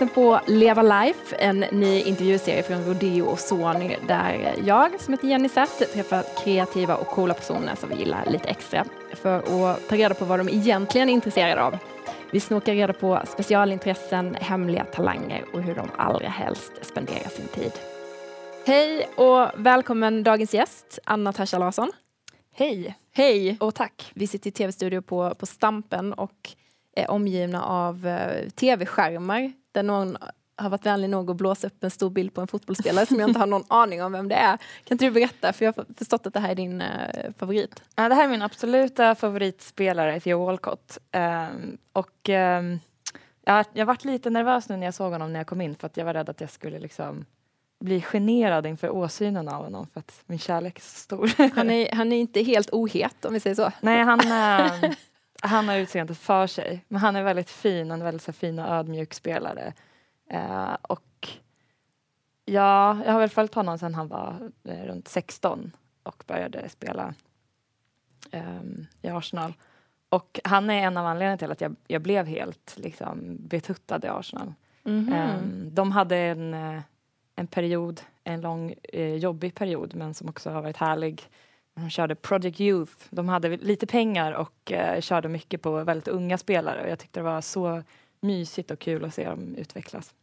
lyssnar på Leva Life, en ny intervjuserie från Rodeo och Sony där jag, som heter Jenny Zett, träffar kreativa och coola personer som vi gillar lite extra för att ta reda på vad de egentligen är intresserade av. Vi snokar reda på specialintressen, hemliga talanger och hur de allra helst spenderar sin tid. Hej och välkommen dagens gäst, Anna Tasha Larsson. Hej! Hej! Och tack. Vi sitter i tv-studio på, på Stampen och är omgivna av uh, tv-skärmar där någon har varit vänlig nog att blåsa upp en stor bild på en fotbollsspelare som jag inte har någon aning om vem det är. Kan inte du berätta? För jag har förstått att det här är din uh, favorit. Ja, det här är min absoluta favoritspelare, Theo Walcott. Um, och um, jag, jag varit lite nervös nu när jag såg honom när jag kom in för att jag var rädd att jag skulle liksom bli generad inför åsynen av honom för att min kärlek är så stor. Han är, han är inte helt ohet om vi säger så. Nej, han, uh, han har utseendet för sig. Men han är väldigt fin, en väldigt så fin och ödmjuk spelare. Uh, och ja, jag har väl följt honom sedan han var eh, runt 16 och började spela um, i Arsenal. Och han är en av anledningarna till att jag, jag blev helt liksom, betuttad i Arsenal. Mm -hmm. de hade en, eh, en period, en lång eh, jobbig period men som också har varit härlig de körde Project Youth. De hade lite pengar och eh, körde mycket på väldigt unga spelare och jag tyckte det var så mysigt och kul att se dem utvecklas.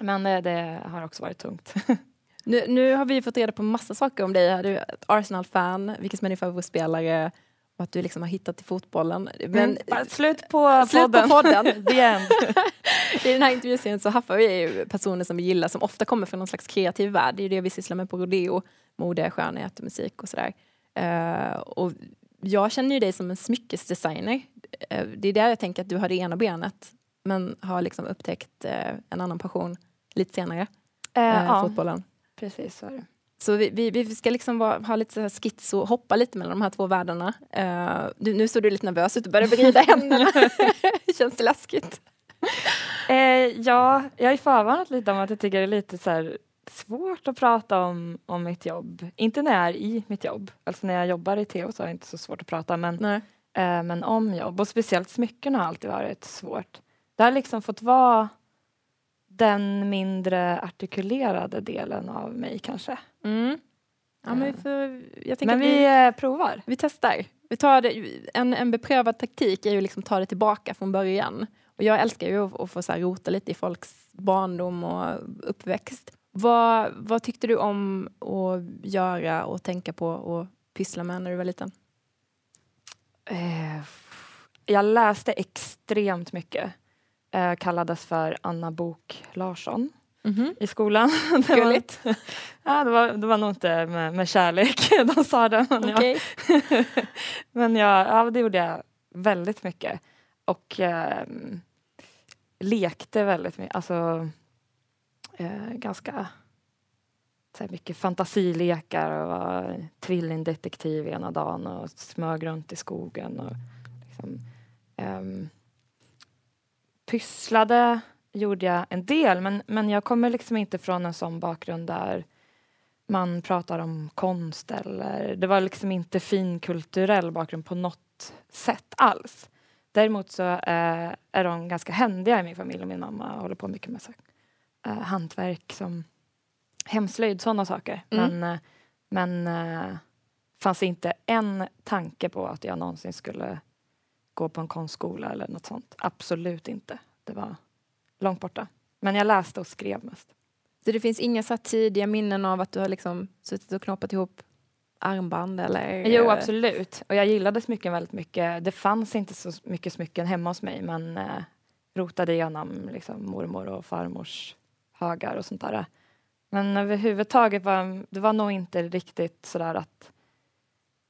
Men eh, det har också varit tungt. nu, nu, har vi fått reda på massa saker om dig. Du är Arsenal-fan, vilken som är din favoritspelare och att du liksom har hittat till fotbollen. Men mm, slut på slut podden. På podden. The end. I den här intervjuserien så haffar vi personer som vi gillar som ofta kommer från någon slags kreativ värld. Det är det vi sysslar med på Rodeo mode, skönhet, musik och sådär. Uh, och jag känner ju dig som en smyckesdesigner. Uh, det är där jag tänker att du har det ena benet men har liksom upptäckt uh, en annan passion lite senare. ja, fotbollen. Precis så är det. Så vi, vi, vi ska liksom vara, ha lite så här skits och hoppa lite mellan de här två världarna. du, nu står du lite nervös ut och börjar vrida händerna. Känns det läskigt? ja, jag är förvarnat lite om att jag tycker det är lite så här svårt att prata om, om mitt jobb. Inte när jag är i mitt jobb. Alltså när jag jobbar i tv så är det inte så svårt att prata men, eh, men om jobb. Och speciellt smycken har alltid varit svårt. Det har liksom fått vara den mindre artikulerade delen av mig kanske. Mm. Ja, men vi, får, men vi, vi eh, provar. Vi testar. Vi tar det, en, en beprövad taktik är ju liksom ta det tillbaka från början. Och jag älskar ju att, att få så rota lite i folks barndom och uppväxt. Vad, vad tyckte du om att göra och tänka på och pyssla med när du var liten? Eh, jag läste extremt mycket. Eh, kallades för Anna Bok Larsson mm -hmm. i skolan. det. Var, ja, det, var, det var nog inte med, med kärlek de sa det. Men, okay. jag, men jag, ja, det gjorde jag väldigt mycket. Och eh, lekte väldigt mycket. Alltså, eh, ganska så mycket fantasilekar och var tvillingdetektiv ena dagen och smög runt i skogen och liksom, eh, pysslade gjorde jag en del men, men jag kommer liksom inte från en sån bakgrund där man pratar om konst eller det var liksom inte finkulturell bakgrund på något sätt alls. Däremot så eh, är de ganska händiga i min familj och min mamma håller på mycket med så, eh, hantverk som hemslöjd, sådana saker. Mm. Men, eh, men äh, fanns inte en tanke på att jag någonsin skulle gå på en konstskola eller något sånt. Absolut inte. Det var långt borta. Men jag läste och skrev mest. Så det finns inga så tidiga minnen av att du har liksom suttit och knoppat ihop armband eller? Jo absolut. Och jag gillade smycken väldigt mycket. Det fanns inte så mycket smycken hemma hos mig men eh, rotade igenom liksom, mormor och farmors högar och sånt där. Men överhuvudtaget var det var nog inte riktigt sådär att,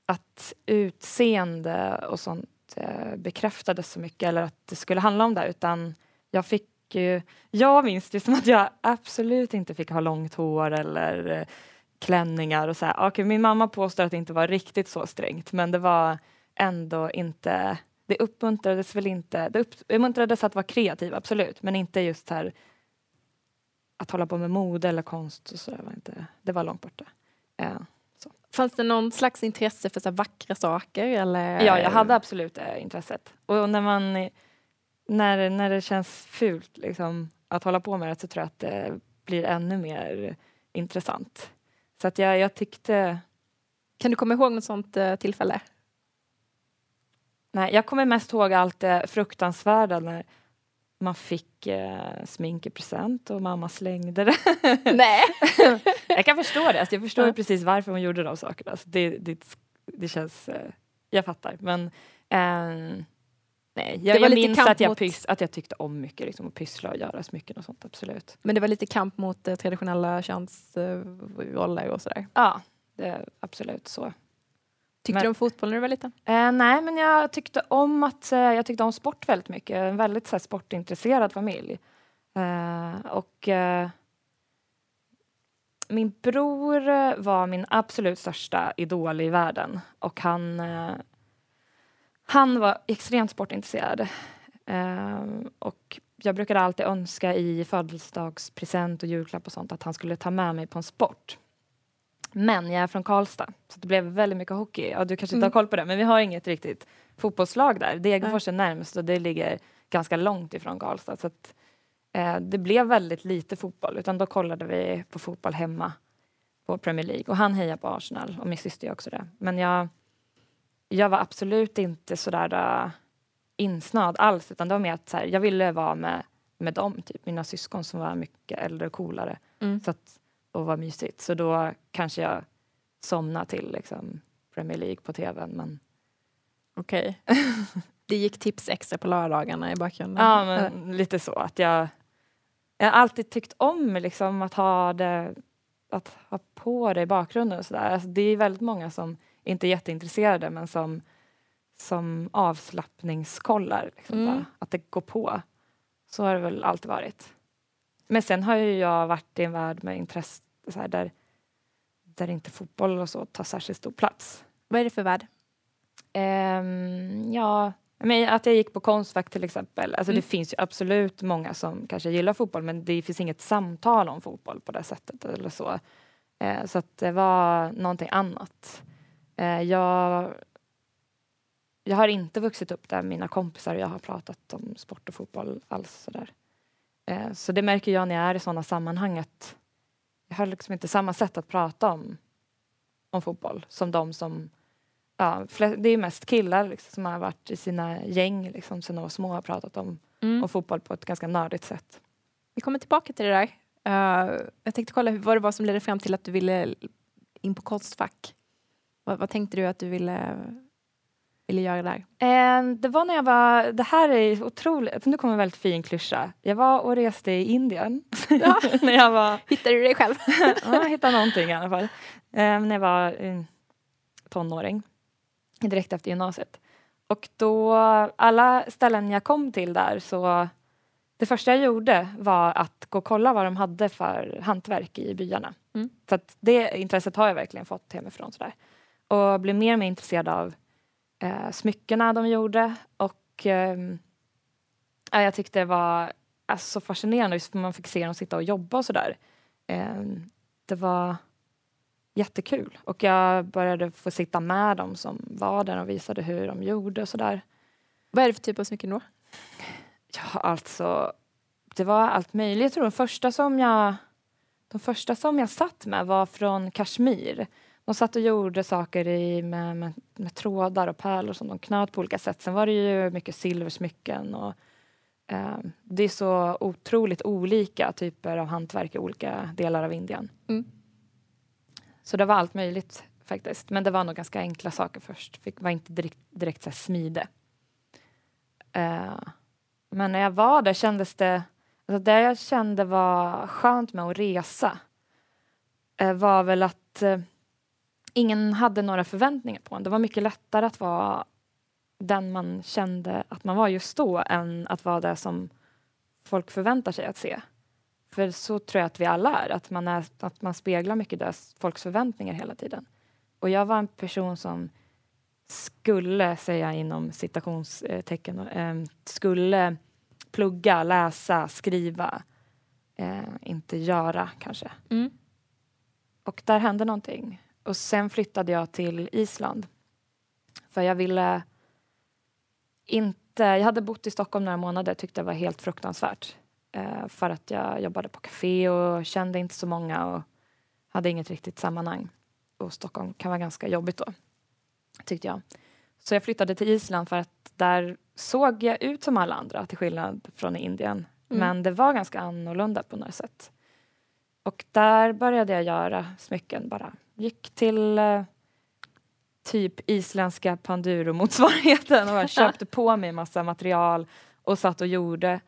att utseende och sånt eh, bekräftades så mycket eller att det skulle handla om det utan jag fick ju, jag minns det som att jag absolut inte fick ha långt hår eller eh, klänningar och så här. Okay, min mamma påstår att det inte var riktigt så strängt men det var ändå inte det uppmuntrades väl inte, det uppmuntrades att vara kreativ absolut men inte just här att hålla på med mode eller konst och så var inte, det var långt borta. Eh, så. Fanns det någon slags intresse för så vackra saker? Eller? Ja, jag hade absolut det intresset. Och när man när, när det känns fult liksom, att hålla på med det så tror jag att det blir ännu mer intressant. Så att jag, jag tyckte... Kan du komma ihåg något sånt uh, tillfälle? Nej, jag kommer mest ihåg allt det fruktansvärda när man fick eh, smink i present och mamma slängde det. Nej. jag kan förstå det. Alltså, jag förstår ja. precis varför hon gjorde de sakerna. Alltså, det, det, det känns... Eh, jag fattar. Men eh, nej, jag, jag minns att jag, mot... pys, att jag tyckte om mycket liksom, att pyssla och göra smycken och sånt. Absolut. Men det var lite kamp mot eh, traditionella könsroller och sådär? Ja, det, absolut så. Tyckte men, du om fotboll när du var liten? Eh, nej, men jag tyckte om att eh, jag tyckte om sport väldigt mycket. En väldigt så här, sportintresserad familj. Eh, och eh, min bror var min absolut största idol i världen och han, eh, han var extremt sportintresserad. Eh, och jag brukade alltid önska i födelsedagspresent och julklapp och sånt att han skulle ta med mig på en sport. Men jag är från Karlstad, så det blev väldigt mycket hockey. Ja, du kanske inte mm. har koll på det, men vi har inget riktigt fotbollslag där. Degerfors är närmst och det ligger ganska långt ifrån Karlstad. Så att, eh, det blev väldigt lite fotboll, utan då kollade vi på fotboll hemma på Premier League. Och han hejar på Arsenal och min syster gör också det. Men jag, jag var absolut inte sådär uh, insnöad alls, utan det var mer att så här, jag ville vara med, med dem, typ mina syskon som var mycket äldre och coolare. Mm. Så att och var mysigt. Så då kanske jag somnade till liksom, Premier League på tvn. Men... Okej. Okay. det gick tips extra på lördagarna i bakgrunden? Ja, men lite så. Att jag, jag har alltid tyckt om liksom, att ha det att ha på det i bakgrunden och sådär. Alltså, det är väldigt många som inte är jätteintresserade men som, som avslappningskollar. Liksom, mm. att det går på. Så har det väl alltid varit. Men sen har ju jag varit i en värld med intresse här, där, där inte fotboll och så tar särskilt stor plats. Vad är det för värld? Um, ja, men att jag gick på Konstfack till exempel. Alltså mm. Det finns ju absolut många som kanske gillar fotboll men det finns inget samtal om fotboll på det sättet eller så. Uh, så det var någonting annat. Uh, jag, jag har inte vuxit upp där mina kompisar och jag har pratat om sport och fotboll alls sådär. Eh, så det märker jag när jag är i sådana sammanhang att jag har liksom inte samma sätt att prata om, om fotboll som de som Ja, det är mest killar liksom, som har varit i sina gäng liksom, sen de var små och har pratat om, mm. om fotboll på ett ganska nördigt sätt. Vi kommer tillbaka till det där. Uh, jag tänkte kolla vad det var som ledde fram till att du ville in på Konstfack. Vad, vad tänkte du att du ville ville göra där? Eh, det var när jag var, det här är otroligt, nu kommer en väldigt fin klyscha. Jag var och reste i Indien. Ja. när jag var... Hittade du dig själv? ja, jag hittade någonting i alla fall. Eh, när jag var eh, tonåring, direkt efter gymnasiet. Och då, alla ställen jag kom till där så det första jag gjorde var att gå och kolla vad de hade för hantverk i byarna. Mm. Så det intresset har jag verkligen fått hemifrån sådär. Och blev mer och mer intresserad av eh, smyckena de gjorde och eh, jag tyckte det var alltså, så fascinerande just för man fick se dem sitta och jobba och sådär. Eh, det var jättekul och jag började få sitta med dem som var där och visade hur de gjorde och sådär. Vad är det för typ av smycken då? Ja, alltså det var allt möjligt. Jag tror de första som jag de första som jag satt med var från Kashmir. De satt och gjorde saker i, med, med, med, trådar och pärlor som de knöt på olika sätt. Sen var det ju mycket silversmycken och eh, det är så otroligt olika typer av hantverk i olika delar av Indien. Mm. Så det var allt möjligt faktiskt. Men det var nog ganska enkla saker först. Det var inte direkt, direkt så smide. Eh, men när jag var där kändes det... Alltså det jag kände var skönt med att resa eh, var väl att eh, ingen hade några förväntningar på en. Det var mycket lättare att vara den man kände att man var just då än att vara det som folk förväntar sig att se. För så tror jag att vi alla är, att man, är, att man speglar mycket dess, folks förväntningar hela tiden. Och jag var en person som skulle, säga inom citationstecken, äh, skulle plugga, läsa, skriva, äh, inte göra kanske. Mm. Och där hände någonting. Och sen flyttade jag till Island. För jag ville inte... Jag hade bott i Stockholm några månader tyckte det var helt fruktansvärt. eh, för att jag jobbade på café och kände inte så många och hade inget riktigt sammanhang. Och Stockholm kan vara ganska jobbigt då, tyckte jag. Så jag flyttade till Island för att där såg jag ut som alla andra till skillnad från i Indien. Mm. Men det var ganska annorlunda på något sätt. Och där började jag göra smycken bara. Gick till eh, typ isländska Panduro-motsvarigheten och köpte på mig massa material och satt och gjorde.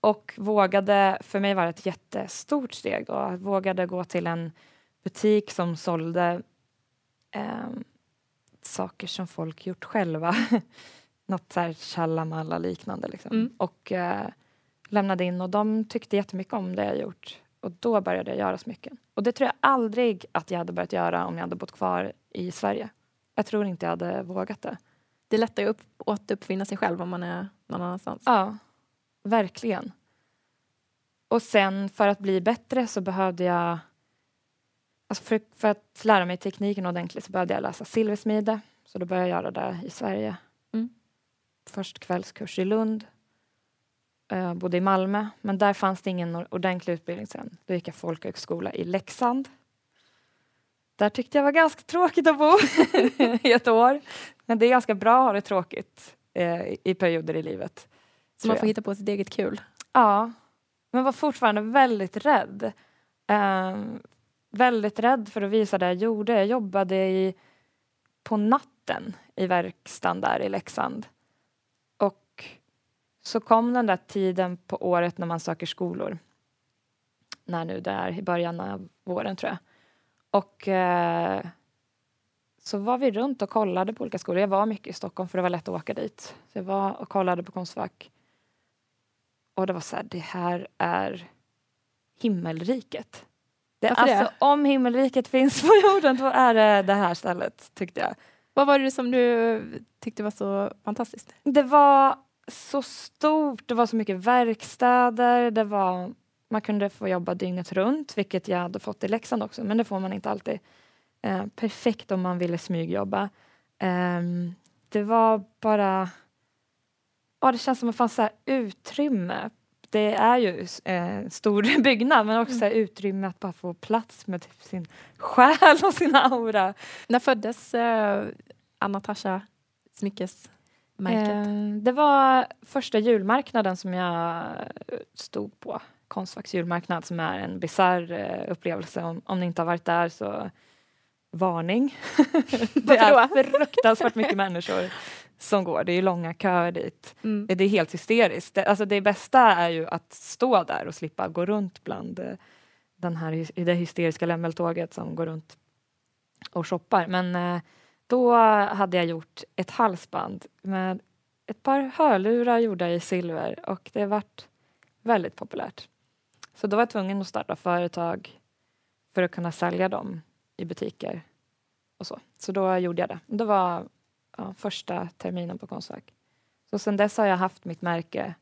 Och vågade, för mig var det ett jättestort steg då, jag vågade gå till en butik som sålde eh, saker som folk gjort själva. Något så här Chalamala liknande liksom. Mm. Och eh, lämnade in och de tyckte jättemycket om det jag gjort. Och då började jag göra smycken. Och det tror jag aldrig att jag hade börjat göra om jag hade bott kvar i Sverige. Jag tror inte jag hade vågat det. Det är lättare att upp, återuppfinna sig själv om man är någon annanstans. Ja, verkligen. Och sen för att bli bättre så behövde jag... Alltså för, för att lära mig tekniken ordentligt så behövde jag läsa silversmide. Så då började jag göra det i Sverige. Mm. Först kvällskurs i Lund. Jag bodde i Malmö, men där fanns det ingen or- ordentlig utbildning sen. Då gick jag folkhögskola i Leksand. Där tyckte jag var ganska tråkigt att bo i ett år. Men det är ganska bra att ha det tråkigt eh, i perioder i livet. Så man får jag. hitta på sitt eget kul. Ja, men var fortfarande väldigt rädd. Ehm, väldigt rädd för att visa det jag gjorde. Jag jobbade i, på natten i verkstaden där i Leksand. Så kom den där tiden på året när man söker skolor. När nu det är i början av våren tror jag. Och eh, så var vi runt och kollade på olika skolor. Jag var mycket i Stockholm för det var lätt att åka dit. Så jag var och kollade på Konstfack. Och det var så här, det här är himmelriket. Det, Varför det? alltså, om himmelriket finns på jorden, då är det det här stället, tyckte jag. Vad var det som du tyckte var så fantastiskt? Det var så stort, det var så mycket verkstäder, det var, man kunde få jobba dygnet runt, vilket jag hade fått i Leksand också, men det får man inte alltid. Eh, perfekt om man ville smygjobba. Ehm, det var bara... Ja, det känns som att det fanns så utrymme. Det är ju eh, en stor byggnad, men också så här utrymme att bara få plats med typ sin själ och sin aura. När föddes eh, Anna-Tasha smyckesmärket? Eh, det var första julmarknaden som jag stod på. Konstfacks julmarknad som är en bisarr eh, upplevelse. Om, om ni inte har varit där så varning. det är fruktansvärt mycket människor som går. Det är långa köer dit. Mm. Det är helt hysteriskt. Det, alltså det bästa är ju att stå där och slippa gå runt bland eh, den här, det hysteriska lämmeltåget som går runt och shoppar. Men eh, då hade jag gjort ett halsband med ett par hörlurar gjorda i silver och det vart väldigt populärt. Så då var jag tvungen att starta företag för att kunna sälja dem i butiker och så. Så då gjorde jag det. Det var ja, första terminen på Konstfack. Så sen dess har jag haft mitt märke.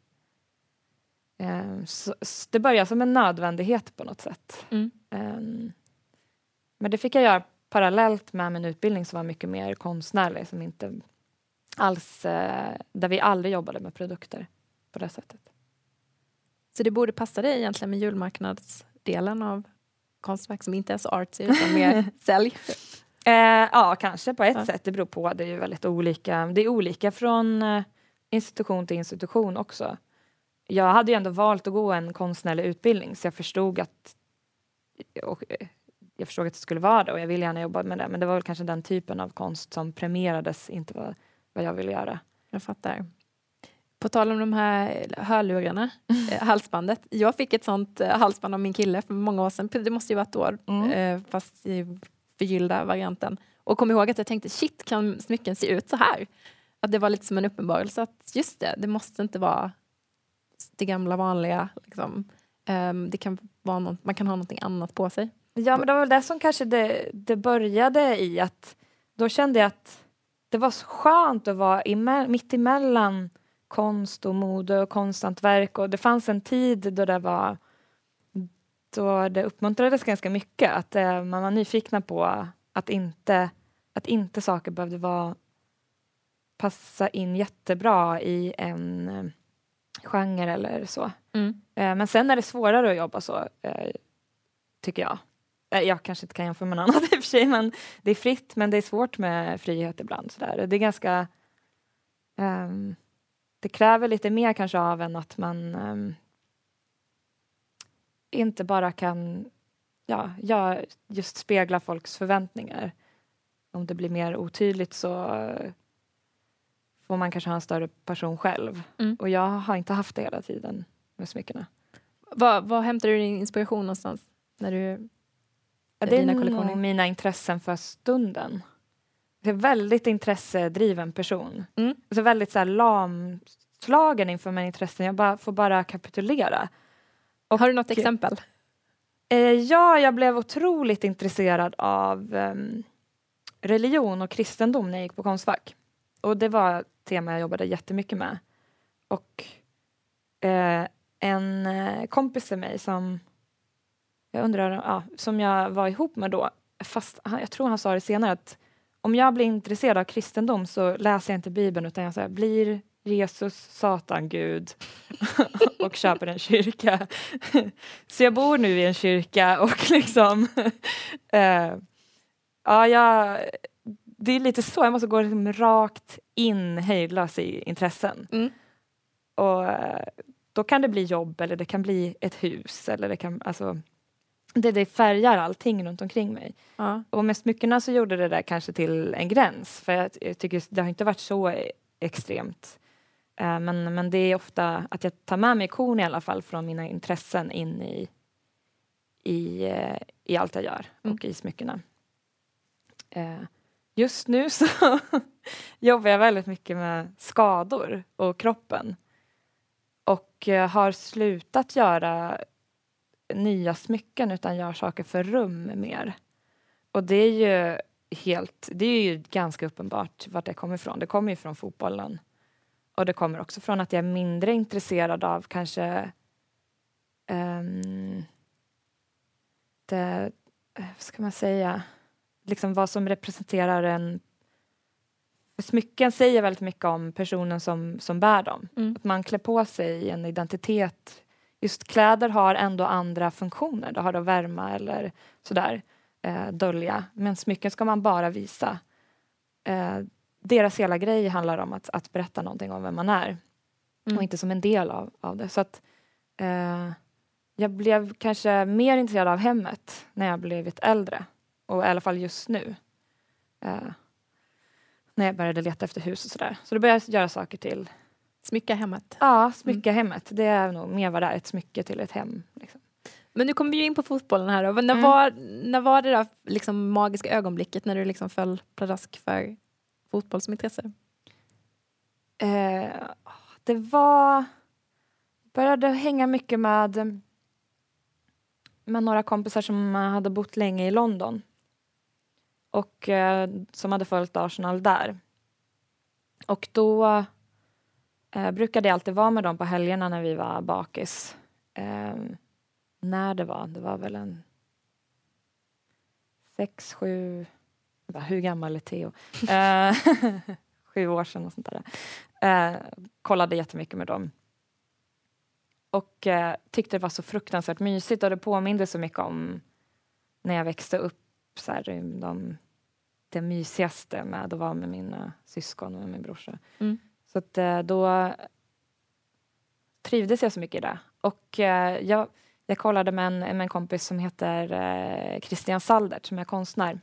Eh, så, det började som en nödvändighet på något sätt. Mm. Ehm, men det fick jag göra parallellt med min utbildning som var mycket mer konstnärlig, som inte alls, eh, där vi aldrig jobbade med produkter på det sättet. Så det borde passa dig egentligen med julmarknadsdelen av Konstverk som inte är så artsy utan mer sälj. Eh, ja, kanske på ett Ja. sätt. Det beror på. Det är ju väldigt olika. Det är olika från eh, institution till institution också. Jag hade ju ändå valt att gå en konstnärlig utbildning så jag förstod att och, eh, jag förstod att det skulle vara det och jag ville gärna jobba med det. Men det var väl kanske den typen av konst som premierades, inte vad, vad jag ville göra. Jag fattar. På tal om de här hörlurarna, eh, halsbandet. Jag fick ett sånt eh, halsband av min kille för många år sedan. Det måste ju vara ett år, Mm. eh, fast i förgyllda varianten. Och kom ihåg att jag tänkte shit, kan smycken se ut så här? Att det var lite som en uppenbarelse att just det, det måste inte vara det gamla vanliga. Liksom. Ehm, det kan vara något, man kan ha någonting annat på sig. Ja, men det var väl det som kanske det, det började i att då kände jag att det var så skönt att vara ime- mitt emellan konst och mode och konsthantverk och det fanns en tid då det var då det uppmuntrades ganska mycket att eh, man var nyfikna på att inte, att inte saker behövde vara passa in jättebra i en, eh, genre eller så. Mm. Eh, men sen är det svårare att jobba så, eh, tycker jag. Eh, jag kanske inte kan jämföra med något annat i och för sig, men det är fritt, men det är svårt med frihet ibland. Sådär. Det är ganska... ehm, det kräver lite mer kanske av en att man ehm, inte bara kan ja, ja, just spegla folks förväntningar. Om det blir mer otydligt så får man kanske ha en större passion själv. Mm. Och jag har inte haft det hela tiden med smyckena. Vad hämtar du din inspiration någonstans? När du, Ja, Eh, det är dina nog kollektioner? mina intressen för stunden. Jag är väldigt intressedriven person. Mm. Alltså väldigt så här lamslagen inför mina intressen. Jag bara, får bara kapitulera. har du något Och- exempel? Eh, ja, jag blev otroligt intresserad av ehm, religion och kristendom när jag gick på Konstfack. Och det var ett tema jag jobbade jättemycket med. Och eh, en eh, kompis till mig som jag undrar, ja, som jag var ihop med då, fast jag tror han sa det senare att om jag blir intresserad av kristendom så läser jag inte Bibeln utan jag säger blir Jesus Satan Gud och köper en kyrka. så jag bor nu i en kyrka och liksom eh, ja, jag, det är lite så, jag måste gå liksom rakt in hejdlös i intressen. Mm. Och eh, då kan det bli jobb eller det kan bli ett hus eller det kan, alltså det, det färgar allting runt omkring mig. Ja. Och med smyckena så gjorde det där kanske till en gräns för jag, jag tycker det har inte varit så extremt. Eh, men, men det är ofta att jag tar med mig kon i alla fall från mina intressen in i, i, eh, i allt jag gör Mm. och i smyckena. Eh, just nu så jobbar jag väldigt mycket med skador och kroppen. Och har slutat göra nya smycken utan gör saker för rum mer. Och det är ju helt, det är ju ganska uppenbart vart det kommer ifrån. Det kommer ju från fotbollen. Och det kommer också från att jag är mindre intresserad av kanske ehm, det, eh, vad ska man säga, liksom vad som representerar en smycken säger väldigt mycket om personen som, som bär dem. Mm. Att man klär på sig en identitet. Just kläder har ändå andra funktioner. Det har att värma eller sådär, eh, dölja. Men smycken ska man bara visa. Eh, deras hela grej handlar om att, att berätta någonting om vem man är. Mm. Och inte som en del av, av det. Så att, eh, jag blev kanske mer intresserad av hemmet när jag blivit äldre. Och i alla fall just nu. Eh, när jag började leta efter hus och sådär. Så då började jag göra saker till Smycka hemmet. Ja, smycka hemmet. Det är nog mer vad det är, ett smycke till ett hem. Liksom. Men nu kommer vi in på fotbollen här då. Men När, Mm. var, när var det där liksom magiska ögonblicket när du liksom föll pladask för fotboll som intresse? Eh, det var... började hänga mycket med, med några kompisar som hade bott länge i London. Och eh, som hade följt Arsenal där. Och då eh, brukade jag alltid vara med dem på helgerna när vi var bakis. Eh, när det var, det var väl en sex, sju... Bara, hur gammal är Theo? Eh, sju år sedan och sånt där. Eh, kollade jättemycket med dem. Och eh, tyckte det var så fruktansvärt mysigt och det påminde så mycket om när jag växte upp. Så här, de, det mysigaste med att vara med mina syskon och min brorsa. Mm. Så att, eh, då trivdes jag så mycket i det. Och eh, jag, jag kollade med en, med en kompis som heter eh, Christian Saldert som är konstnär.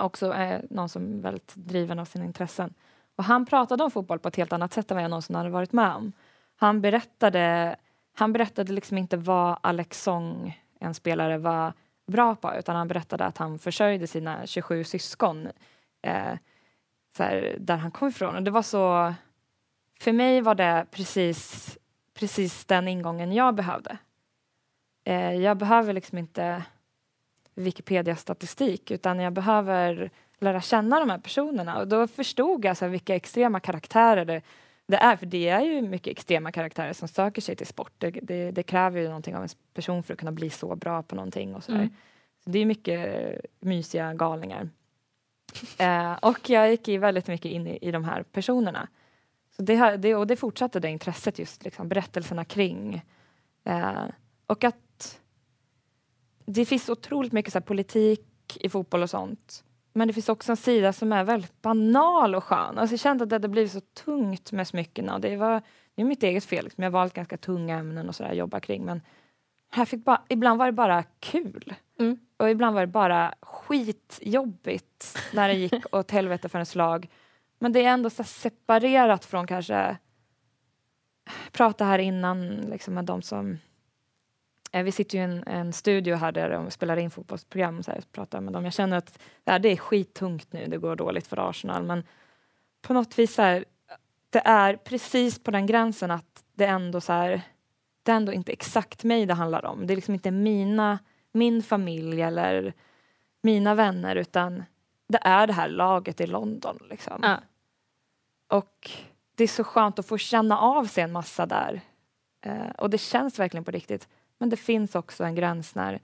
Också eh, någon som är väldigt driven av sina intressen. Och han pratade om fotboll på ett helt annat sätt än vad jag någonsin hade varit med om. Han berättade, han berättade liksom inte vad Alex Song, en spelare, var bra på utan han berättade att han försörjde sina 27 syskon eh, så här, där han kom ifrån. Och det var så... För mig var det precis, precis den ingången jag behövde. Eh, jag behöver liksom inte Wikipedia-statistik utan jag behöver lära känna de här personerna. Och då förstod jag så här, vilka extrema karaktärer det, det är. För det är ju mycket extrema karaktärer som söker sig till sport. Det, det, det kräver ju någonting av en person för att kunna bli så bra på någonting. Och så. Mm. Så det är mycket mysiga galningar. Eh, och jag gick ju väldigt mycket in i, i de här personerna. Så det, här, det, och det fortsatte det intresset, just liksom, berättelserna kring. Eh, och att det finns otroligt mycket så här, politik i fotboll och sånt. Men det finns också en sida som är väldigt banal och skön. Alltså jag kände att det hade blivit så tungt med smyckena. Det, var, det är mitt eget fel, liksom. jag har valt ganska tunga ämnen och så där, jobba kring. Men här fick bara, ibland var det bara kul. Mm. Och ibland var det bara skitjobbigt när det gick åt helvete för en slag. Men det är ändå så separerat från kanske prata här innan liksom med de som eh, vi sitter ju i en, en studio här där de spelar in fotbollsprogram och så här, pratar med dem. Jag känner att det, här, det är skittungt nu, det går dåligt för Arsenal men på något vis så här, det är precis på den gränsen att det ändå så här, det är ändå inte exakt mig det handlar om. Det är liksom inte mina, min familj eller mina vänner utan det är det här laget i London. Liksom. Ja. Och det är så skönt att få känna av sig en massa där. Eh, och det känns verkligen på riktigt. Men det finns också en gräns när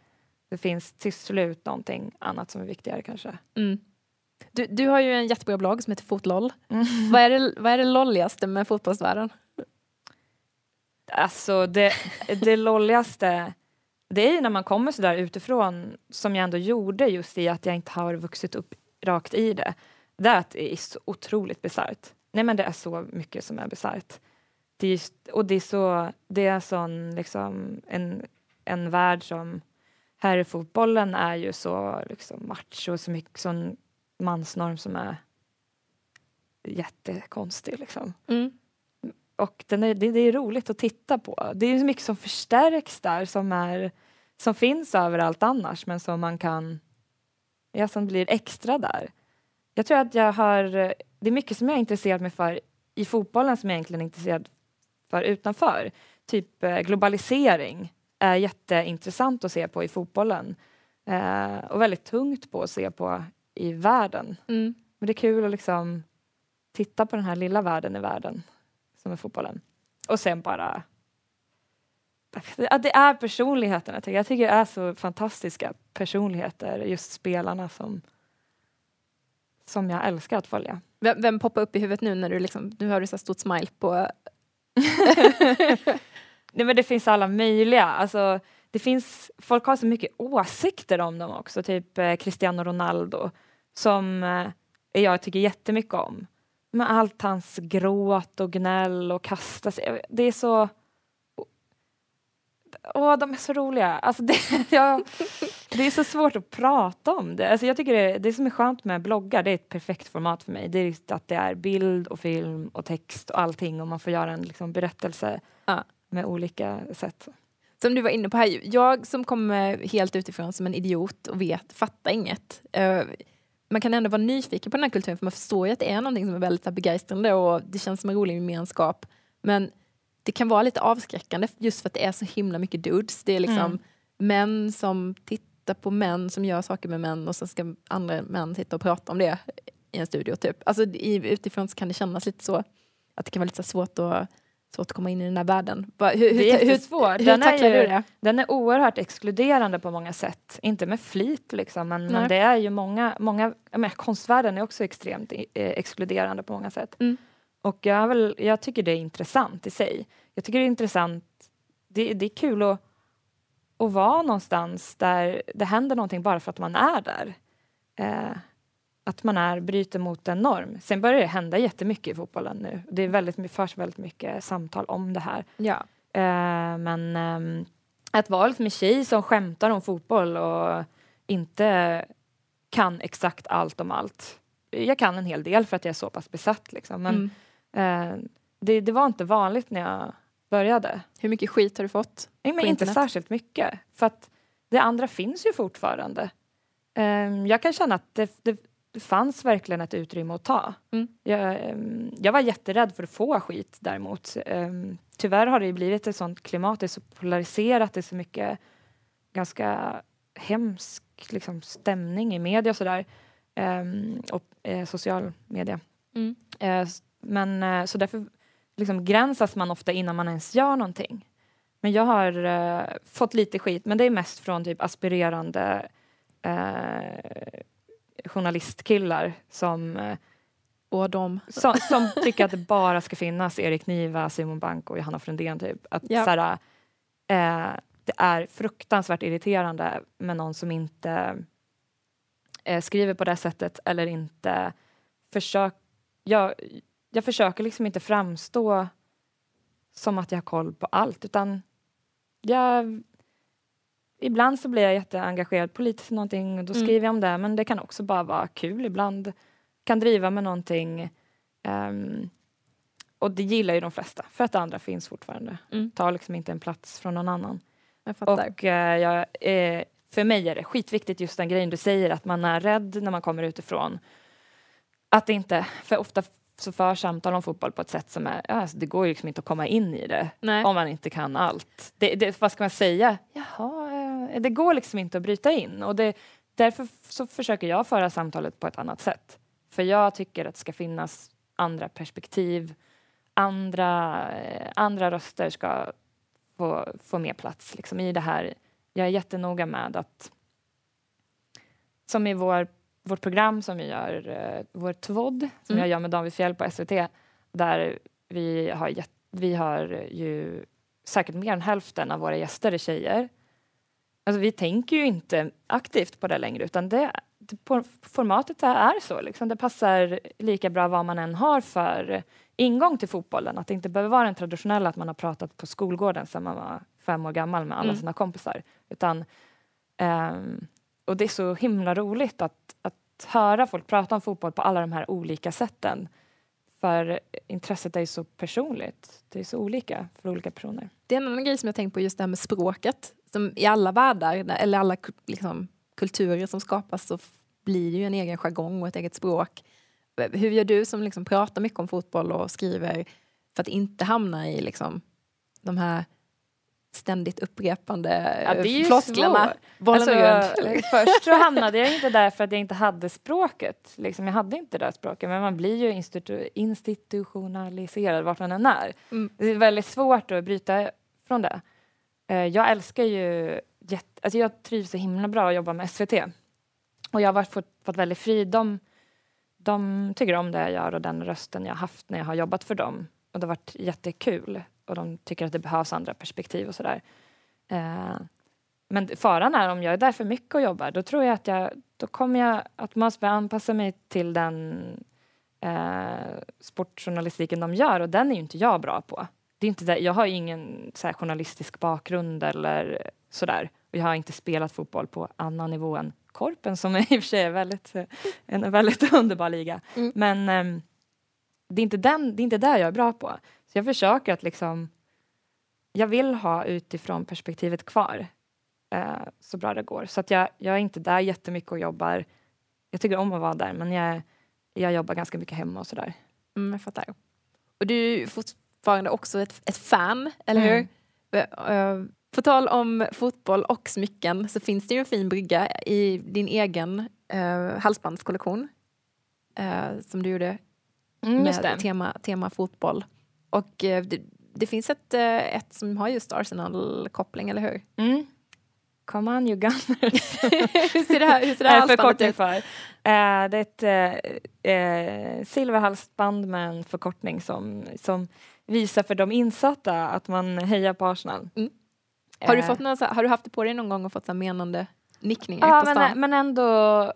det finns till slut någonting annat som är viktigare kanske. Mm. Du, du har ju en jättebra blogg som heter Fotloll. Mm. Vad, är det, vad är det lolligaste med fotbollsvärlden? Alltså det, det lolligaste, det är ju när man kommer så där utifrån som jag ändå gjorde just i att jag inte har vuxit upp rakt i det. Det är att det är så otroligt bisarrt. Nej men det är så mycket som är bisarrt. Det är just, och det är så, det är sån liksom en, en värld som här i fotbollen är ju så liksom macho, så mycket sån mansnorm som är jättekonstig liksom. Mm. Och den är, det, det är roligt att titta på. Det är så mycket som förstärks där som, är, som finns överallt annars men som man kan, ja som blir extra där. Jag tror att jag har, det är mycket som jag är intresserad mig för i fotbollen som jag egentligen är intresserad för utanför. Typ eh, globalisering är jätteintressant att se på i fotbollen. Eh, och väldigt tungt på att se på i världen. Mm. Men det är kul att liksom titta på den här lilla världen i världen som är fotbollen. Och sen bara... Att det är personligheterna. Jag tycker, det är så fantastiska personligheter, just spelarna som, som jag älskar att följa. Vem, vem poppar upp i huvudet nu när du liksom, nu har du så stort smile på... Nej men det finns alla möjliga. Alltså, det finns, folk har så mycket åsikter om dem också, typ eh, Cristiano Ronaldo som eh, jag tycker jättemycket om. Med allt hans gråt och gnäll och kasta sig. Det är så... Åh, de är så roliga. Alltså det, jag, det är så svårt att prata om det. Alltså jag tycker det, det som är skönt med bloggar, det är ett perfekt format för mig. Det är att det är bild och film och text och allting och man får göra en liksom, berättelse Ja. med olika sätt. Som du var inne på här, jag som kommer helt utifrån som en idiot och vet, fattar inget. Man kan ändå vara nyfiken på den här kulturen för man förstår ju att det är någonting som är väldigt här, begeistrande och det känns som en rolig gemenskap. Men det kan vara lite avskräckande just för att det är så himla mycket dudes. Det är liksom Mm. män som tittar på män som gör saker med män och sen ska andra män sitta och prata om det i en studio. Typ. Alltså, i, utifrån så kan det kännas lite så att det kan vara lite svårt att, svårt att komma in i den där världen. Hur, hur, Det är hur, jättesvårt. hur Den är tacklar ju- du det? Den är oerhört exkluderande på många sätt. Inte med flit liksom, men, men det är ju många, många menar, konstvärlden är också extremt eh, exkluderande på många sätt. Mm. Och jag, väl, jag tycker det är intressant i sig. Jag tycker det är intressant, det, det är kul att, att vara någonstans där det händer någonting bara för att man är där. Eh, att man är, bryter mot en norm. Sen börjar det hända jättemycket i fotbollen nu. Det är väldigt, förs väldigt mycket samtal om det här. Ja. Eh, men ehm, att vara liksom en tjej som skämtar om fotboll och inte kan exakt allt om allt. Jag kan en hel del för att jag är så pass besatt liksom. Men Mm. eh, det, det var inte vanligt när jag började. Hur mycket skit har du fått? Nej, men inte särskilt mycket. För att det andra finns ju fortfarande. Ehm, jag kan känna att det, det, det fanns verkligen ett utrymme att ta. Mm. Jag, ehm, jag var jätterädd för att få skit däremot. Um, tyvärr har det blivit ett sånt klimat, det är så polariserat, det är så mycket ganska hemsk liksom, stämning i media och sådär. Ehm, och eh, social media. Mm. Eh, men eh, så därför liksom gränsas man ofta innan man ens gör någonting. Men jag har fått lite skit, men det är mest från typ aspirerande journalistkillar som eh, Och de. Som, som tycker att det bara ska finnas Erik Niva, Simon Bank och Johanna Frändén. Typ. Att, Ja. såhär, eh, det är fruktansvärt irriterande med någon som inte eh, skriver på det sättet eller inte försöker... Jag, jag försöker liksom inte framstå som att jag har koll på allt utan jag... Ibland så blir jag jätteengagerad politiskt i någonting och då Mm. skriver jag om det men det kan också bara vara kul ibland. Kan driva med någonting ehm, och det gillar ju de flesta för att det andra finns fortfarande. Mm. Tar liksom inte en plats från någon annan. Jag. Och eh, jag, eh, för mig är det skitviktigt just den grejen du säger att man är rädd när man kommer utifrån. Att det inte, för ofta så för samtal om fotboll på ett sätt som är, alltså det går ju liksom inte att komma in i det Nej. om man inte kan allt. Det, det, vad ska man säga? Jaha, det går liksom inte att bryta in och det, därför så försöker jag föra samtalet på ett annat sätt. För jag tycker att det ska finnas andra perspektiv, andra, eh, andra röster ska få, få mer plats liksom, i det här. Jag är jättenoga med att som i vår, vårt program som vi gör, eh, vår TVOD, som Mm. jag gör med David Fjell på SVT, där vi har, vi har ju säkert mer än hälften av våra gäster är tjejer. Alltså vi tänker ju inte aktivt på det längre utan det, på, formatet är så. Liksom. Det passar lika bra vad man än har för ingång till fotbollen. Att det inte behöver vara den traditionella att man har pratat på skolgården sedan man var fem år gammal med alla Mm. sina kompisar. Utan, ehm, och det är så himla roligt att, att höra folk prata om fotboll på alla de här olika sätten. För intresset är ju så personligt. Det är så olika för olika personer. Det är en annan grej som jag tänkt på just det här med språket. Som I alla världar, eller alla liksom, kulturer som skapas så blir det ju en egen jargong och ett eget språk. Hur gör du som liksom pratar mycket om fotboll och skriver för att inte hamna i liksom, de här ständigt upprepande Ja, det är ju flosklerna? Alltså, först så hamnade jag inte där för att jag inte hade språket. Liksom, jag hade inte det där språket, men man blir ju institu- institutionaliserad vart man än är. Mm. Det är väldigt svårt att bryta från det. Eh, jag älskar ju... Jätte, alltså jag trivs så himla bra att jobba med SVT. Och jag har varit, fått, fått väldigt fri. De, de tycker om det jag gör och den rösten jag haft när jag har jobbat för dem. Och det har varit jättekul. Och de tycker att det behövs andra perspektiv och sådär. Eh, men faran är om jag är där för mycket och jobbar, då tror jag att jag, då kommer jag automatiskt börja anpassa mig till den eh, sportjournalistiken de gör och den är ju inte jag bra på. Det är inte där, jag har ingen så här, journalistisk bakgrund eller sådär. Och jag har inte spelat fotboll på annan nivå än Korpen som i och för sig är väldigt, en väldigt underbar liga. Mm. Men ehm, det, är inte den, det är inte där jag är bra på. Så jag försöker att liksom jag vill ha utifrån perspektivet kvar eh, så bra det går. Så att jag, jag är inte där jättemycket och jobbar. Jag tycker om att vara där men jag, jag jobbar ganska mycket hemma och sådär. Mm, jag fattar. Och du är fortfarande också ett, ett fan, eller hur? Mm. Eh, På tal om fotboll och smycken så finns det ju en fin brygga i din egen uh, halsbandskollektion eh, som du gjorde Mm, med det. tema, tema fotboll. Och det, det finns ett, ett som har just Arsenal-koppling, eller hur? Mm. Come on you gunners. hur ser det här, hur ser det är här halsbandet ut? för. Det är ett eh, silverhalsband med en förkortning som, som visar för de insatta att man hejar på Arsenal. Mm. Har du, Eh, fått här- har du haft det på dig någon gång och fått så menande nickningar Ja, på stan? men, men ändå...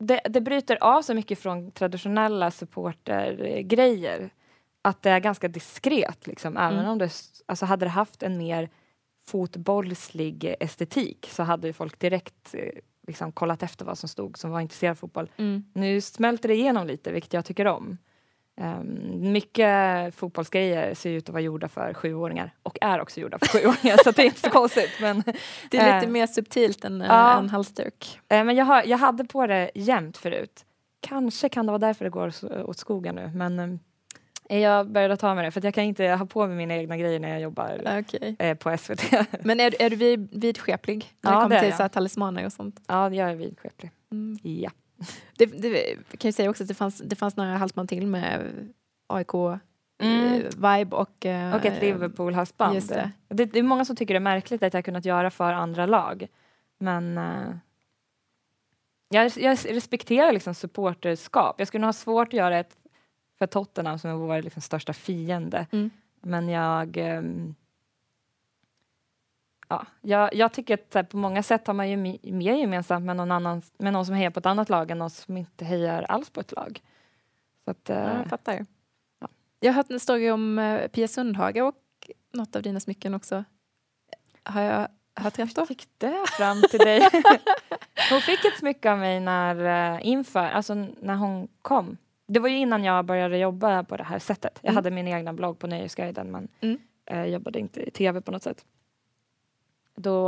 Det, det bryter av så mycket från traditionella supportergrejer att det är ganska diskret. Liksom. Även Mm. om det alltså, hade det haft en mer fotbollslig estetik så hade ju folk direkt eh, liksom, kollat efter vad som stod som var intresserad av fotboll. Mm. Nu smälter det igenom lite, vilket jag tycker om. Um, mycket fotbollsgrejer ser ut att vara gjorda för sjuåringar och är också gjorda för sjuåringar så det är inte så konstigt. Men, Det är lite Eh, mer subtilt än eh, ja. en halsduk. Eh, Men jag, har, jag hade på det jämt förut. Kanske kan det vara därför det går åt skogen nu. Men eh, jag började ta med det för jag kan inte ha på mig mina egna grejer när jag jobbar Okej. eh, på SVT. Men är, är du vid, vidskeplig när Ja, det kommer till jag. så här, talismaner och sånt? ja, jag är vidskeplig. Mm. Ja. Det, det kan ju säga också att det fanns, det fanns några halsband till med och... eh, Mm. Och ett Liverpool-halsband. det. Det, det är många som tycker det är märkligt att jag kunnat göra för andra lag. Men eh, jag, jag respekterar liksom supporterskap. Jag skulle nog ha svårt att göra ett för Tottenham som är vår liksom största fiende. Mm. Men jag... ehm, ja, jag, jag tycker att här, på många sätt har man ju mer gemensamt med någon, annan, med någon som hejar på ett annat lag än någon som inte hejar alls på ett lag. Så att, eh, jag fattar. ja. Jag har hört en story om eh, Pia Sundhage och något av dina smycken också. Har jag hört rätt då? fick det fram till dig? hon fick ett smycke av mig när, eh, inför, alltså när hon kom. Det var ju innan jag började jobba på det här sättet. Jag Mm. hade min egna blogg på Nöjesguiden men Mm. eh, jobbade inte i tv på något sätt. Då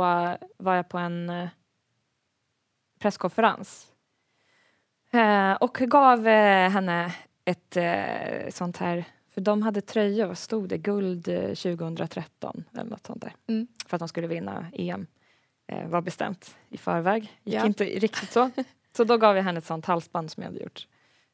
var jag på en eh, presskonferens eh, och gav eh, henne ett sånt här, för de hade tröjor, vad stod det, guld eh, 2013 eller något sånt där. Mm. För att de skulle vinna EM. Eh, var bestämt i förväg. Gick Ja. inte riktigt så. Så då gav jag henne ett sånt halsband som jag hade gjort.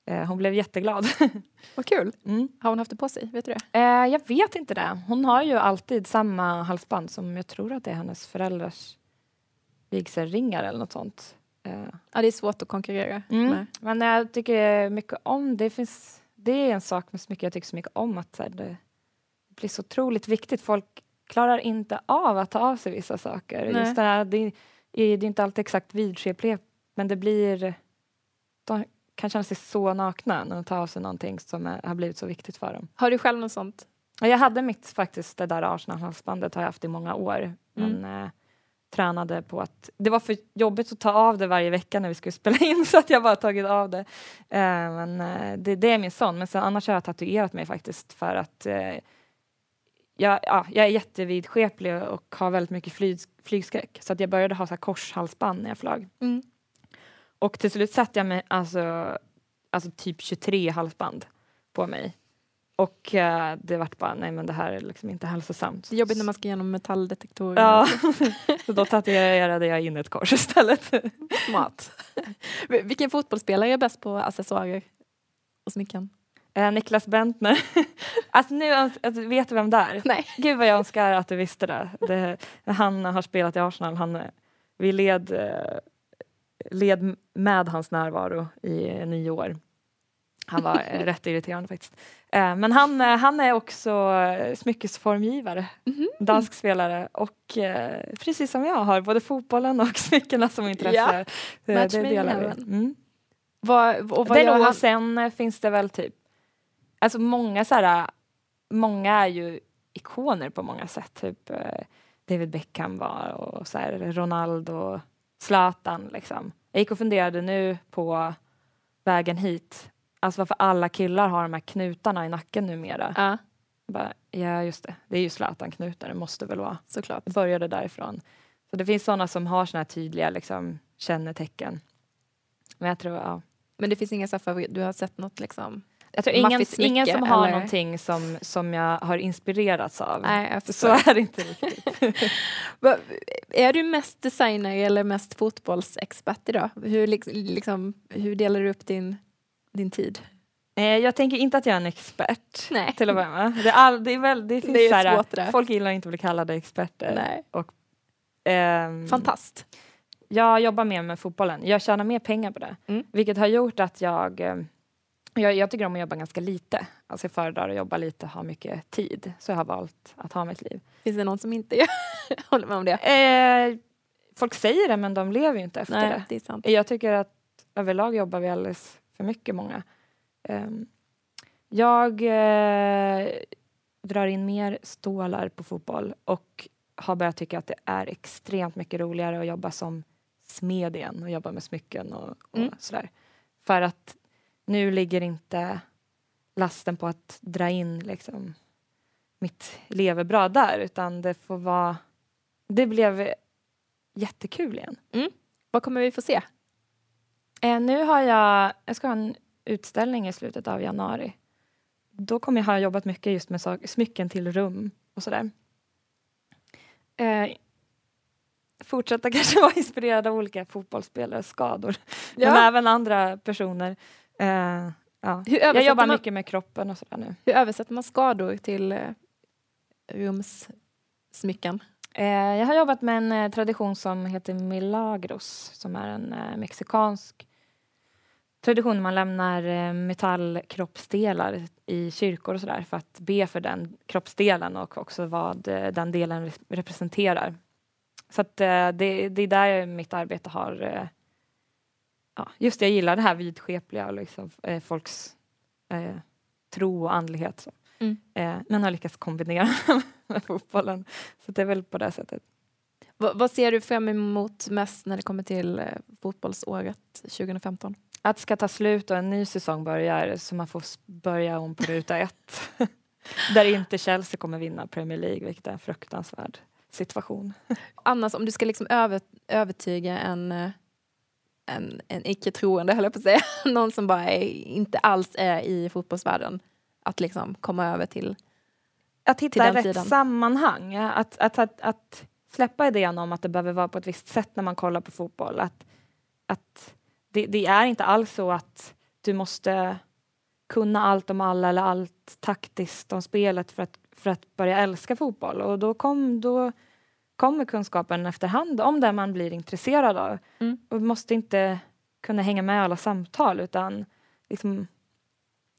Eh, hon blev jätteglad. Vad kul. Mm. Har hon haft det på sig? Vet du det? Eh, jag vet inte det. Hon har ju alltid samma halsband som jag tror att det är hennes föräldrars vigselringar eller något sånt. Eh, Ja, det är svårt att konkurrera Mm. med. Men jag tycker mycket om, det finns, det är en sak med smycken jag tycker så mycket om att så här, det blir så otroligt viktigt. Folk klarar inte av att ta av sig vissa saker. Nej. Just det, här, det, är, det är inte alltid exakt vidskeplighet men det blir, de kan känna sig så nakna när de tar av sig någonting som är, har blivit så viktigt för dem. Har du själv något sånt? Jag hade mitt faktiskt, det där Arsenal-halsbandet har jag haft i många år. Men Mm. eh, tränade på att det var för jobbigt att ta av det varje vecka när vi skulle spela in så att jag bara tagit av det. Eh, men eh, det, det är min son. Men sen annars har jag tatuerat mig faktiskt för att eh, jag, ja, jag är jättevidskeplig och har väldigt mycket flyg, flygskräck. Så att jag började ha så korshalsband när jag flög. Mm. Och till slut satte jag mig alltså, alltså typ 23 halsband på mig. Och eh, det vart bara, nej men det här är liksom inte hälsosamt. Det är jobbigt när man ska igenom metalldetektorer. Ja, så då tatuerade jag in ett kors istället. Smart. Vilken fotbollsspelare är bäst på accessoarer och smycken? Eh, Niklas Bentner. alltså nu, alltså, vet du vem det är? Nej. Gud vad jag önskar att du visste det. det han har spelat i Arsenal. Han, vi led, eh, led med hans närvaro i eh, nio år. Han var eh, rätt irriterande faktiskt. Eh, men han, han är också smyckesformgivare, Mhm. dansk spelare och precis som jag har både fotbollen och smyckena som intresse. Ja, det match in delar vi. Mm. Vad, och vad Det och sen finns det väl typ, alltså många så här, många är ju ikoner på många sätt, typ David Beckham var och så här, Ronaldo, Zlatan liksom. Jag gick och funderade nu på vägen hit, alltså varför alla killar har de här knutarna i nacken numera. Ja, Bara, ja just det, det är ju Zlatan-knutar, det måste väl vara. såklart. Det började därifrån. Så det finns sådana som har såna här tydliga liksom, kännetecken. Men jag tror, ja. Men det finns inga så favorit, du har sett något liksom? Jag tror ingen, ingen som har eller? någonting som, som jag har inspirerats av. Nej, så är det inte riktigt. Är du mest designer eller mest fotbollsexpert idag? Hur, liks- liksom, hur delar du upp din, din tid? Eh, jag tänker inte att jag är en expert Nej. till att börja med. Det, är all, det, är väl, det finns Det är så här, svårt det folk gillar inte att bli kallade experter. Nej. Ehm, Fantast. jag jobbar mer med fotbollen. Jag tjänar mer pengar på det. Mm. Vilket har gjort att jag, eh, jag, jag tycker om att jobba ganska lite. Alltså jag föredrar att jobba lite, ha mycket tid. Så jag har valt att ha mitt liv. Finns det någon som inte gör- håller med om det? Eh, folk säger det men de lever ju inte efter Nej, det. det är sant. Jag tycker att överlag jobbar vi alldeles för mycket många. Ehm, jag eh, drar in mer stålar på fotboll och har börjat tycka att det är extremt mycket roligare att jobba som smed igen och jobba med smycken och, och Mm. sådär. För att nu ligger inte lasten på att dra in liksom mitt levebröd där utan det får vara det blev jättekul igen. Vad kommer vi få se? Eh, nu har jag, jag ska ha en utställning i slutet av januari. Då kommer jag ha jobbat mycket just med sak, smycken till rum och sådär. Eh, fortsätta kanske vara inspirerad av olika fotbollsspelares skador. Men även andra personer. Eh, ja. Hur, Jag jobbar man, mycket med kroppen och sådär nu. hur översätter man skador till eh, rumssmycken? Eh, jag har jobbat med en eh, tradition som heter Milagros som är en mexikansk tradition. Man lämnar metallkroppsdelar i kyrkor och sådär för att be för den kroppsdelen och också vad den delen re- representerar. Så att det, det är där mitt arbete har... Ja, just det, jag gillar det här vidskepliga och liksom, eh, folks eh, tro och andlighet. Så. Mm. Eh, men har lyckats kombinera med fotbollen. Så det är väl på det sättet. vad, vad ser du fram emot mest när det kommer till eh, fotbollsåret 2015? Att det ska ta slut och en ny säsong börjar så man får börja om på ruta ett. Där inte Chelsea kommer vinna Premier League, vilket är en fruktansvärd situation. Annars om du ska liksom över, övertyga en, eh, en, en icke-troende, höll jag på att säga, någon som bara är, inte alls är i fotbollsvärlden, att liksom komma över till... Att hitta rätt sidan. sammanhang. Att, att, att, att släppa idén om att det behöver vara på ett visst sätt när man kollar på fotboll. Att, att det, det är inte alls så att du måste kunna allt om alla eller allt taktiskt om spelet för att, för att börja älska fotboll. Och då, kom, då kommer kunskapen efterhand om det man blir intresserad av. Mm. Och måste inte kunna hänga med i alla samtal utan liksom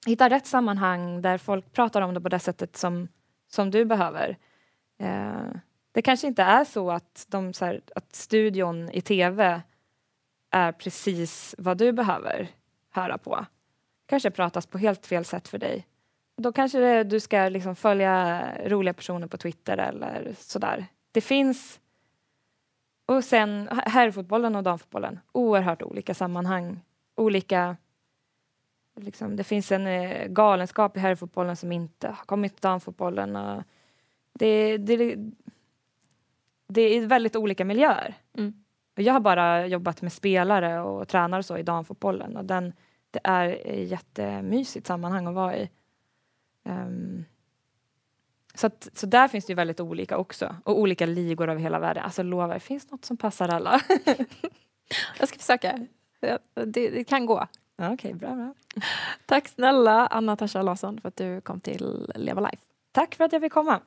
hitta rätt sammanhang där folk pratar om det på det sättet som, som du behöver. Eh, det kanske inte är så att, de, så här, att studion i tv är precis vad du behöver höra på. kanske pratas på helt fel sätt för dig. Då kanske det, du ska liksom följa roliga personer på Twitter eller sådär. Det finns... Och sen herrfotbollen och damfotbollen, oerhört olika sammanhang. Olika... Liksom, det finns en eh, galenskap i herrfotbollen som inte har kommit till damfotbollen. Och det, det, det är väldigt olika miljöer. Mm. Och Jag har bara jobbat med spelare och tränare och så i damfotbollen och den, det är ett jättemysigt sammanhang att vara i. Ehm, så, att, så där finns det ju väldigt olika också. Och olika ligor över hela världen. Alltså lovar, det finns något som passar alla. Jag ska försöka. Det, det kan gå. Okej, bra, bra. Tack snälla Anna Tasha Larsson för att du kom till Leva Life. Tack för att jag fick komma.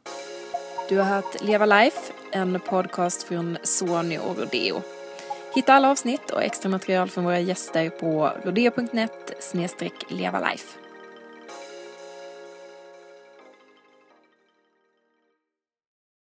Du har hört Leva Life, en podcast från Sony och Rodeo. Hitta alla avsnitt och extra material från våra gäster på rodeo.net levalife.